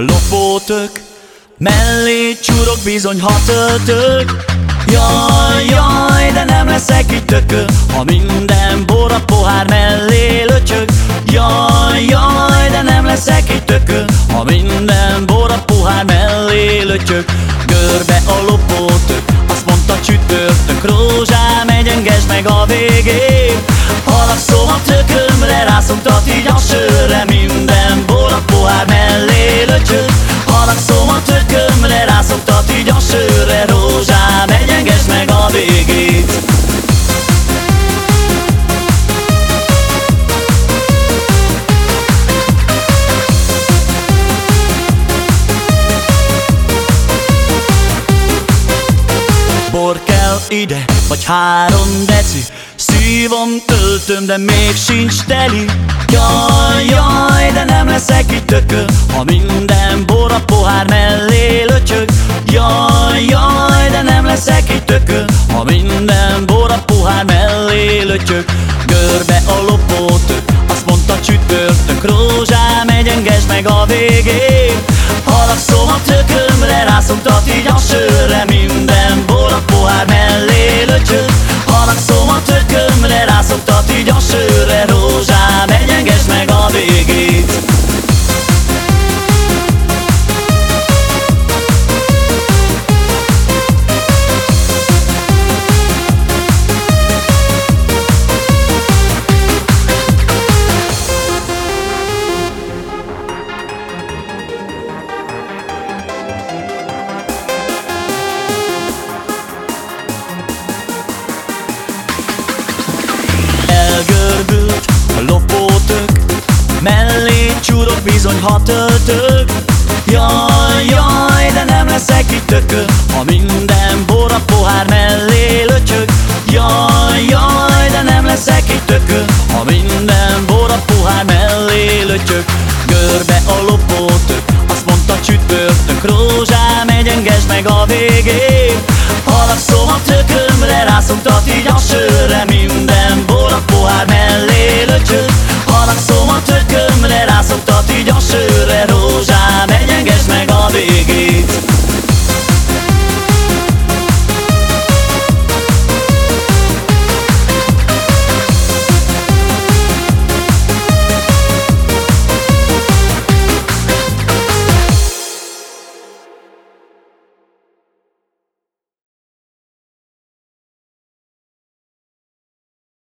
lopótök Mellé csurok bizony hat öltök Jaj, jaj, de nem leszek itt tökö Ha minden bor a pohár mellé löcsök Jaj, jaj, de nem leszek itt tökö Ha minden bor a pohár mellé löcsök Görbe a lopótök Azt mondta csütörtök Rózsám, egyengesd meg a végén. Haragszom a tökömre Rászoktat így a sörre Minden ide, vagy három deci. Szívom, töltöm, de még sincs teli. Jaj, jaj, de nem leszek itt tökö Ha minden bor a pohár mellé löcsök Jaj, jaj, de nem leszek itt tökö Ha minden bor a pohár mellé löcsök Görbe a lopótök, azt mondta csütörtök Rózsám, egyengesd meg a végén. Haragszom a tökömre, rászoktat így a sörre bizony hat öltök Jaj, jaj, de nem leszek itt tökö Ha minden bor a pohár mellé löcsök Jaj, jaj, de nem leszek itt tökö Ha minden bor a pohár mellé löcsök Görbe a lopótök Azt mondta csütörtök Rózsám, egyengesd meg a végén. Haragszom a tökömre, rászoktat így